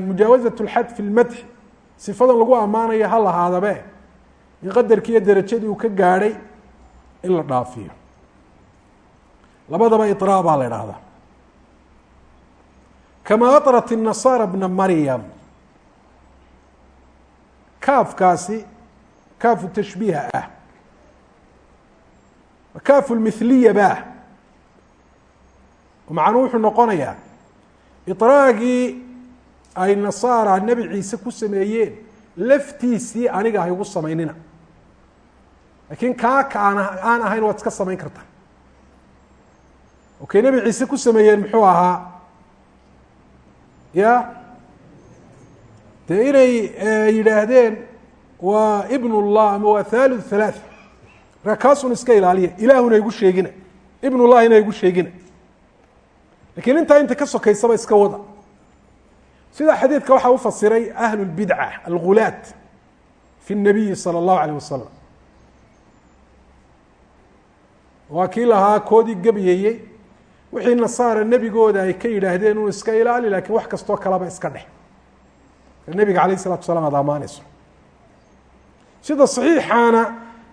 mujaawazaة اlxad fi اlmadxi sifadan lagu ammaanayo ha lahaadabe in qadarkii iyo derajadii uu ka gaadhay in la dhaafiyo labadaba iطrاء baa la idhaahdaa kama aطrat النasara bna maryam kaafkaasi kaafu tashbiiha ah kaafu lmithliya baah macnuu wuxuu noqonayaa iطraagii ay nasaara nebi ciise ku sameeyeen laftiisii aniga ha igu samaynina. Laakiin kaaka aan aan ahayn waad iska samayn kartaa okay nebi ciise ku sameeyeen muxuu ahaa? Ya? Dee inay yidhaahdeen waa ibn اllah ama waa thalith halaaث markaa kaasun iska ilaaliya. Ilaahuna igu sheegina. Ibnullahina igu sheegina. Lakiin intaa inta ka sokaysaba iska wada sida xadiidka waxaa u fasiray ahlu lbidca algulaat fi الnabiyi salى اllahu alayh wasalam waa kii lahaa koodii gebyeeyey wixii nasaara nebigooda ay ka yidhaahdeen uu iska ilaali lakin wax kastoo kaleba iska dheh nebiga alayh الsalatu wasalaam aad amaanayso sida صaxiixaana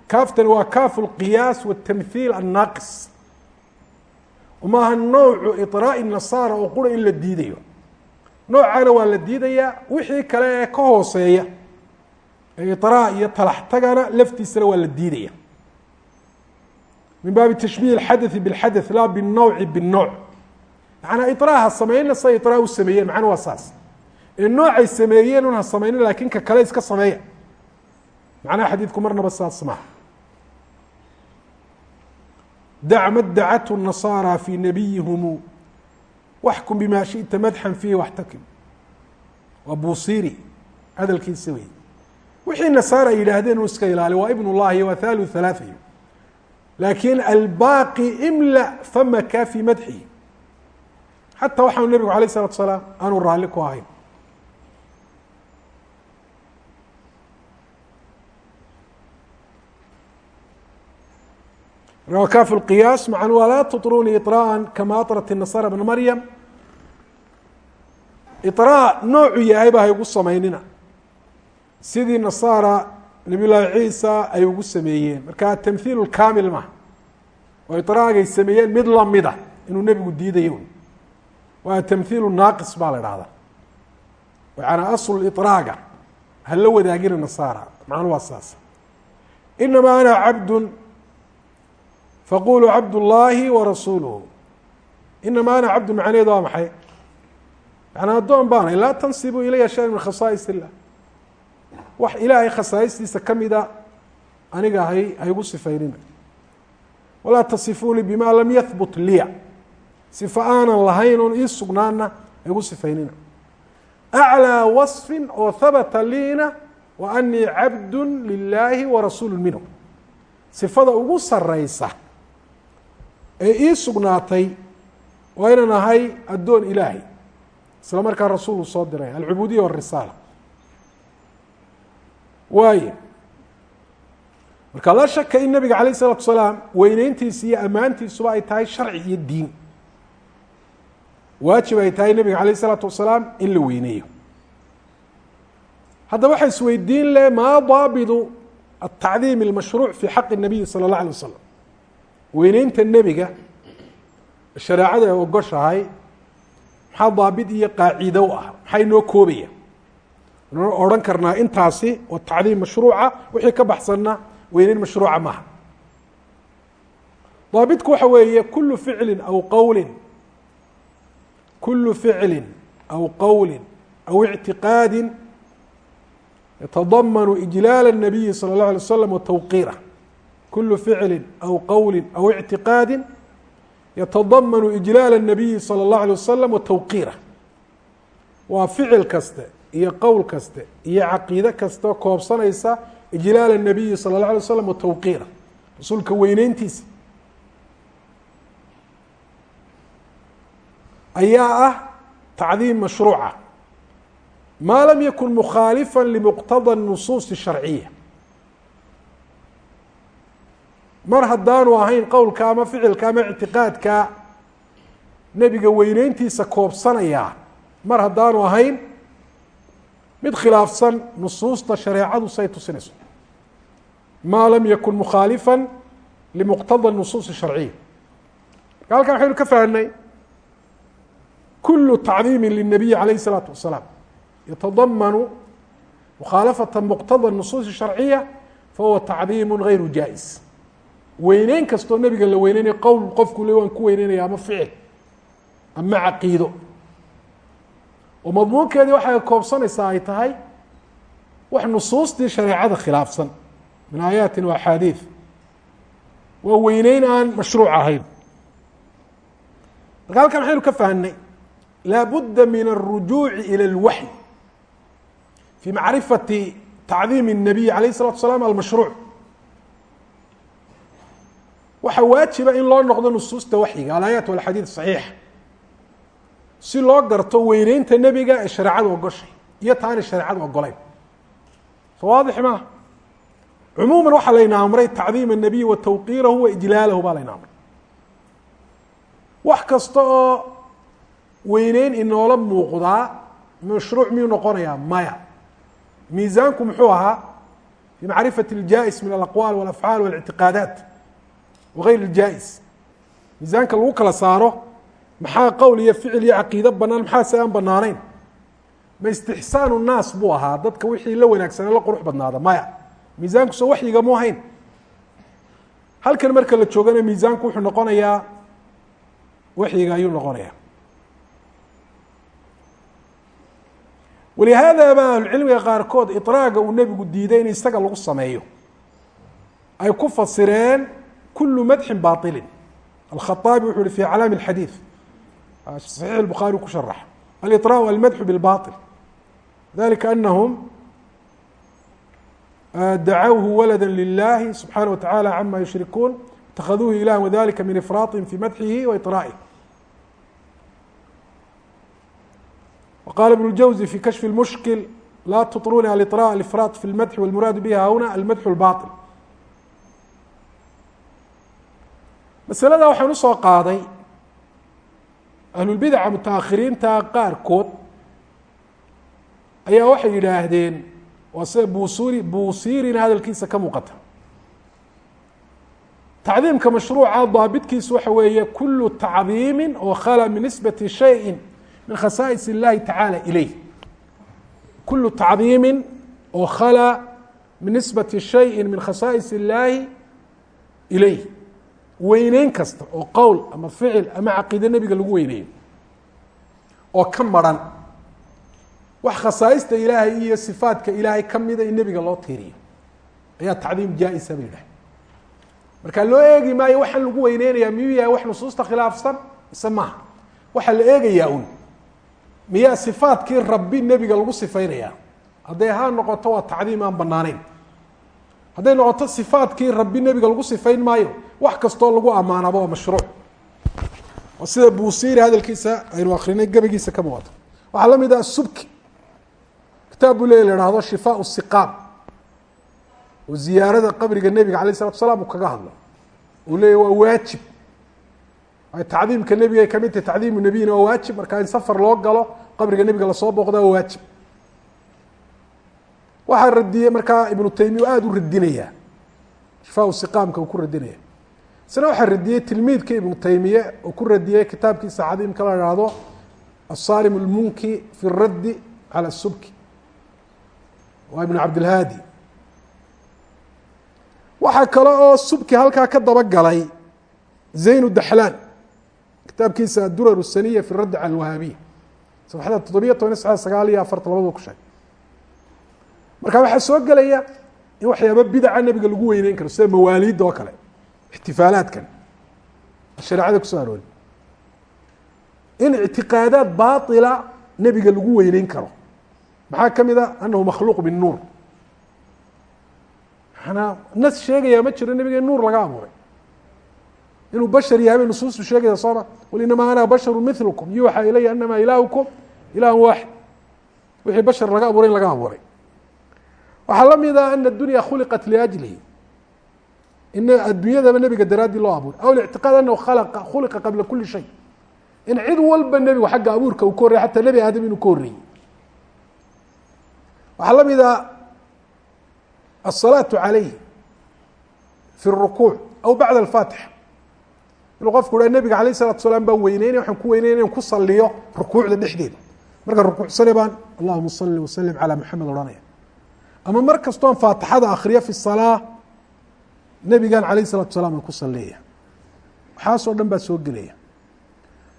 kaaftani waa kaafu اlqiyaas wالtamhiil annaaqis maaha noocu iطraaءi nasaara oo qura in la diidayo noocaana waa la diidayaa wixii kale ee ka hooseeya ee iطraa iyo talax tagana laftiisana waa la diidaya min baabi tashbiih اxadaثi bاlxadaث laa bالnowci bالnowc macanaa iطraa ha sameynna say iطraa u sameeyeen macna waa saas ee noocay sameeyeen un ha sameynin lakin ka kale iska sameeya macnaha xadiidku marnaba saas maha dac ma dacathu الnasaarى fii nabiyihim waxkum bima shiئta madxan fiihi waxtakim waa busiri hadalkiisa wey wixii nasaara ay yidhaahdeen uu iska ilaali waa ibn اllahi waa halu halaaثayo laakin albaaqi imla famaka fii madxihi xataa waxaanu nebigu alayه الsalatu salaam aanu raalli ku ahayn kaf اqiyaas macan waa laa tuطrunii iطrاءa kama aطrat النasara bna maryam iطrاa noocu yahayba ha igu samaynina sidii nasaara nabiy llaahi ciisa ay ugu sameeyeen marka tamhiil kaamil maha oo iطraagay sameeyeen mid lamida inuu nebigu diidayo waa tamhiil naaqis baa la dhahdaa yana asl iطraaga hala wadaagina nasaara macnu waa saas inama ana cabd faquluu cabd llaahi warasuuluhu inama ana cabdu macnaheedu waa maxay Yanaa addoon baanay laa tansibuu ilaya shay min khasaais illah. Wax ilaahay khasaa'istiisa kamida aniga hay haygu sifaynina walaa tasifuunii bima lam yahbut liya. Sifa aanan lahayn oon ii sugnaana haygu sifaynina aclىa waصfi oo habata liina wa anii cabdu lilaahi warasuulu minhu. Sifada ugu sareysa ee ii sugnaatay waa inaan ahay addoon ilaahay isla markaa rasuulu soo diray alcubuudiya warisaala waayo marka laa shaka in nabiga calayh isalaatu salaam weyneyntiisi iyo ammaantiisuba ay tahay sharci iyo diin. Waajib ay tahay nebiga calayh isalaatu wasalaam in la weyneeyo. Hadda waxa isweydiin leh maa daabidu altacdiim almashruuc fi xaqi nabiyi sala اllah alay wasalam weyneynta nebiga shareecada ay ogoshahay maxaa daabit iyo qaacido u ah maxaa inoo koobaya noo odhan karnaa intaasi oo tacdiim mashruuca wixii ka baxsanna weyneyn mashruuca maaha daabitku waxa weeye kulu ficli aw qowli kulu ficli aw qowli aw اctiqaadi yatadamanu ijlaal الnabiyi salى الlaه alيه waslam watawqiirah kulu ficli aw qowli aw اctiqaadi yatadamanu ijlaal الnabiyi salى الlaه alيه wasalam watawqiirah waa ficil kaste iyo qowl kaste iyo caqiide kasta koobsanaysa ijlaal الnabiyi salى الlaه alيه waslam watawqiirah rasuulka weyneyntiisa ayaa ah tacdiim mashruuca maa lam yakun mukhaalifa limuqtada الnusuus الsharciya mar haddaanu ahayn qowlka ama ficilka ama ictiqaadka nebiga weyneyntiisa koobsanayaa mar haddaanu ahayn mid khilaafsan nusuusta shareecadu say tusinayso maa lam yakun mukhaalifa limuqtada nusuus الsharciya marka halkan waxaynu ka fahnay kulu tacdiimi lلnabiyi alayh الsalaatu wasalaam yatadamanu mukhaalafata muqtada nusuus الsharciya fahuwa tacdiimu gayru jaa-is weyneyn kastoo nebiga la weyneynayo qowl qofku le waan ku weyneynaya ama ficil ama caqiido oo madmuunkeedii waxay koobsanaysaa ay tahay wax nusuustii shareecada khilaafsan min aayaatin wa axaadiid waa weyneyn aan mashruuc ahayn marka halkan maxaynu ka fahnay laabudda min الrujuuci ilى اlwaxy fi macrifati tacdiim الnabiy alayh الsalatu asalaam almashruuc waxaa waajiba in loo noqdo nusuusta waxyiga alaayaat walxadiid saxiixa si loo garto weyneynta nebiga ee shareecadu ogoshay iyo taanay shareecadu ogolayn so waadix maaha cumuuman waxaa layna amray tacdiim الnabiy wa tawqiirahu wa ijlaalahu baa layna amray wax kasta oo weyneyn inoola muuqdaa mashruuc miyuu noqonayaa maya miisaanku muxuu ahaa fi macrifati اljaa'is min alaqwaal walafcaal waاlictiqaadaat wagayr اljaa'is miisaanka lagu kala saaro maxaa qowl iyo ficil iyo caqiido banaan maxaa se aan banaanayn ma istixsaanu naas buu ahaa dadka wixii la wanaagsanee la qurux badnaada maya miisaanku soo waxyiga mu ahayn halkan marka la joogana miisaanku wuxuu noqonayaa waxyiga ayuu noqonaya walihaada ba ahlucilmiga qaarkood iطraaga uu nebigu diiday in isaga lagu sameeyo ay ku fasireen kulu madxin baطilin alkhaaabi wuxu uhi fi aclaami اxadiid صaxiix الbukhaari ku sharax aliطrاء almadxu biاlbaطil dalika anahum dacawhu walada lilahi subxaanaه wa taعalى cama yushrikuun اtakhaduuhu ilaha wadalika min ifraaطihim fi madxihi wa iطraa'ih وqال بن الجوزي في kشف المشkل lا تطrونi الإطراء الإفراط في المدح والمراad بها huna المدح الباطل masalada waxaan u soo qaaday ahlulbidaca mutaahiriinta qaarkood ayaa waxay yidhaahdeen waa sida buusuri buusiirina hadalkiisa ka muuqata. Tacdiimka mashruuca daabitkiisu waxa weeye kulu tacdiimin oo khala binisbati shayin min khasaa'is اllahi tacaala ilayh. Kulu tacdiimin oo khala binisbati shayin min khasaa'is اllahi ilayh weyneyn kasta oo qowl ama ficil ama caqiide nebiga lagu weyneeyo oo ka maran. Wax khasaa'ista ilaahay iyo sifaadka ilaahay kamida in nebiga loo tiiriyo. Ayaa tacdiim jaa-isa ba yidhahay marka loo eegi maayo waxaan lagu weyneynayaa miyuu yahay wax nusuusta khilaafsan? Mise maaha? Waxaa la eegayaa un miyaa sifaadkii rabbi nebiga lagu sifeynayaa hadday haa noqoto waa tacdiim aan banaaneyn hadday noqoto sifaadkii rabbi nebiga lagu sifayn maayo wax kastoo lagu ammaanaba waa mashruuc. Oo sida buusiri hadalkiisa aynu akrinay gebagiisa ka muuqato. Waxaa la mid ah subki. Kitaab buu leya la ihahdo shifaa siqaam. Oo ziyaarada qabriga nebiga alayh isalatu salaam uu kaga hadlo. Uu leeya waa waajib. Tacdiimka nebiga ay ka mid tahay tacdiimu nebiyina waa waajib. Marka in safar loo galo qabriga nebiga la soo booqda waa waajib waxaa radiyey markaa ibnu taymiya aada u radinaya shifaa siqaamka uu ku radinaya isna waxaa radiyey tilmiidka ibnu taymiye oo ku radiyey kitaabkiisa cadiimka la ihahdo asalim اlmunki fi اraddi calى subki waa ibn cabdilhaadi waxaa kale oo subki halkaa ka daba galay zayn daxlaan kitaabkiisa adurar الsaniya fi raddi cala اlwahaabiya sabxada toddobiya toban sc sagaal iyo afarta labadua ku sheegay marka waxaa soo gelaya in waxyaaba bidaca nebiga lagu weyneyn karo sida mawaaliidda oo kale ixtifaalaadkan shareecada ku soo aroori. In ictiqaadaad baطila nebiga lagu weyneyn karo. Maxaa ka mid a anahu makhluuq binuur manaa nas sheegaya ma jiro nebiga in nuur laga abuuray. Inuu bashar yahay nusuustu sheegaysa sooma qul inamaa ana basharu milukum yuuxa ilaya anama ilaahukum ilaah waaxid. Wixii bashar laga abuuray in laga abuuray waxaa la mid ah ana dunya khuliqat liajlihi in addunyadaba nebiga daraaddii loo abuuray aw lictiqaad anahu khalaqa khuliqa qabla kuli shay in cid walba nebigu xagga abuurka uu ka horreyay xataa nebi aadam inuu ka horreeyey waxaa la mid ah الصلاaة عalayh في الركوع أو baعd الفاtiحة inuu qofku ha nebiga alayه الصلاaةu سلام baan weyneynaya waxaan ku weyneynaya in ku saliyo rukuucda dhexdeeda markaan rukuucsane baan allahuma صli وsلم عalى mحamed odhanaya ama mar kastoon faatixada akriya fi salaa nebigan alayh isalatu salaam ku saleeya. Waxaasoo dhan baa soo gelaya.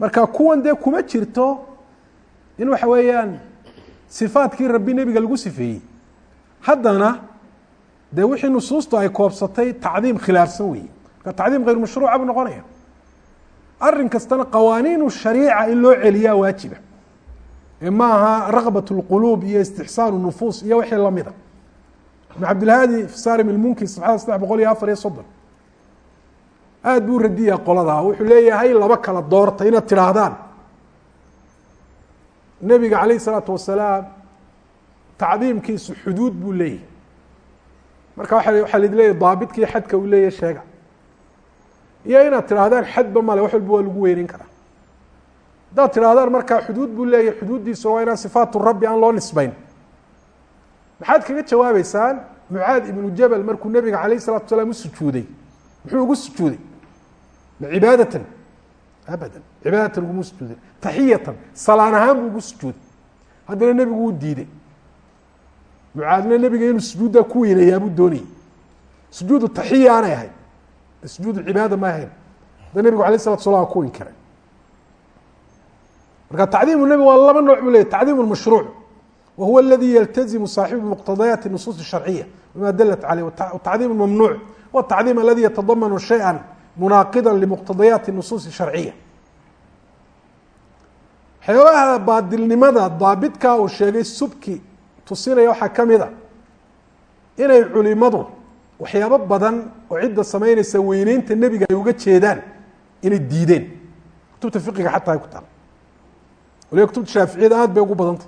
Marka kuwan dee kuma jirto in waxa weeyaan sifaadkii rabbi nebiga lagu sifeeyey. Haddana dee wixii nusuustu ay koobsatay tacdiim khilaafsan weeye. Marka tacdiim hayr mashruuca buu noqonaya. Arin kastana qawaaniinu shariica in loo celiyaa waajiba. Ee ma aha ragbat اlquluub iyo istixsaan nufuus iyo wixii lamida ibn cabdilhaadi fi sarim ilmunki safxada saddex boqol iyo afar iyo soddon. Aada buu radiyaa qoladaa wuxuu leeyahay laba kala doorta inaad tidhaahdaan. Nebiga calayh isalaatu wasalaam tacdiimkiisu xuduud buu leeyahay. Marka waa waxaa lid leeyahy daabidkii xadka uu leeyahy sheega. Iyo inaad tidhaahdaan xadba male wax walba waa lagu weyneyn karaa. Haddaad tidhahdaan markaa xuduud buu leeyahay xuduuddiisuna waa inaan sifaatu rabbi aan loo nisbayn maxaad kaga jawaabeysaan mucaad ibnu jabal markuu nebiga calayh isalatu wasalaam u sujuuday. Muxuu ugu sujuuday? Cibaadatan. Abadan. Cibaadatan uguma sujuuday. Taxiyatan. Salaan ahaan buu ugu sujuuday. Haddana nebigu wuu diiday. Mucaadna nebiga inuu sujuuddaa ku weyneeyaa buu doonayay. Sujuudu taxiya ahayd. Sujuudu cibaada ma ahayn. Hadda nebigu alayh salatu salam ku inkiray. Marka tacdiimu nebi waa laba nooc buu leeyay tacdiim mashruuc wa huwa aladi yaltazimu saaxibu muqtadayaati nusuus الsharciya bima dalat caleyh tacdiim mamnuuc wa tacdiim aladi yatadamanu shayئa munaaqida limuqtadayaati nusuus الsharciya waxyaabaha baadilnimada daabitkaa uu sheegay subki tusinaya waxaa ka mid a inay culimadu waxyaabo badan oo cidda samaynaysa weyneynta nebiga ay uga jeedaan inay diideen kutubta fiqiga xataa ay ku taal waliba kutubta shaaficiyada aad bay ugu badantay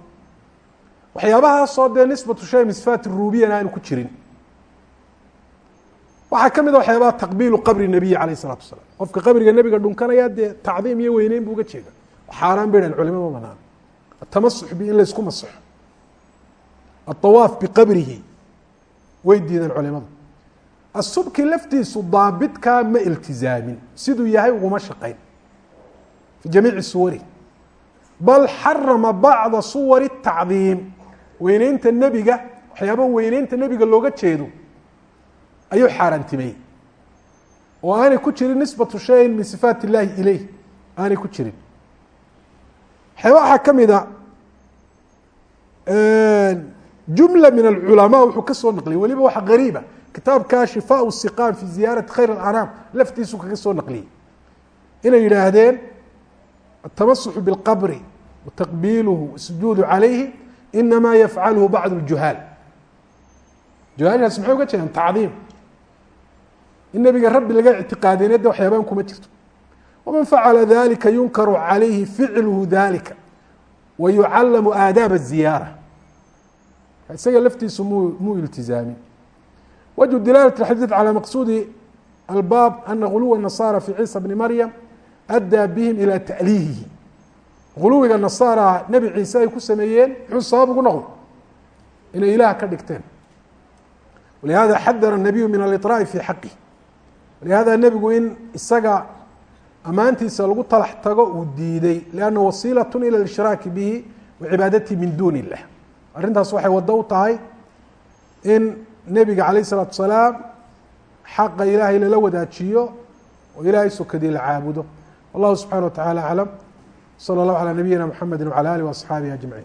waxyaabahaasoo dee nisbatu shay min sifaat rubiyana aanu ku jirin waxaa ka mid a waxyaabaha taqbiilu qabri nabiyi alayh isalatu wasalaam qofka qabriga nebiga dhunkanaya dee tacdiim iyo weyneyn buu uga jeeda xaaraan bay dhahen culimada ma banaan atamasux bi in laysku masaxo aلطawaaf biqabrihi way diideen culimadu asubki laftiisu daabitkaa ma iltizaamin siduu yahay uguma shaqayn fi jamiici suwari bal xarama bacda suwari الtacdiim weyneynta nebiga waxyaaba weyneynta nebiga looga jeedo ayuu xaaraantimeeyey oo aanay ku jirin nisbatu shayin min sifaat اllahi ilayh aanay ku jirin waxyaaba waxaa ka mida jumla min alculamaa wuxuu ka soo naqliyey weliba waxa gariiba kitaabka shifaa siqaam fi ziyaarati khayr اlanaam laftiisu kaga soo naqliyey inay yidhaahdeen atamasuxu biاlqabri wataqbiiluhu wasujuudu calayhi inamaa yafcalhu bacd اljuhaal juhaalhaas maxay uga jeedaan tacdiim in nebiga rabbi laga ictiqaadinay de waxyaabaan kuma jirto waman facala dalika yunkaru calayhi ficluhu dalika wa yucallamu aadaab الziyaara isaga laftiisu mu muu iltizaamin wجه dilaalة الxadiiث calى maqsuudi albaab ana guluwa النasara fi ciisa bni maryam addaa bihim ilى ta'liihihi uluwiga nasaara nebi ciise ay ku sameeyeen muxuu sabab ugu noqday inay ilaah ka dhigteen walihada xadara nabiyu min aliraa'i fi xaqi walihada nebigu in isaga ammaantiisa lagu talax tago uu diiday lianna wasiilatun ila lishraaki bihi wa cibaadatihi min duuni illah arrintaas waxay waddo u tahay in nebiga calayh isalaatu salaam xaqa ilaahay lala wadaajiyo oo ilaahay sokadii la caabudo wallahu subxana wa tacaala aclam salى اllahu calى nabiyina mxamedi wcalى alih waasxaabihi ajmaciin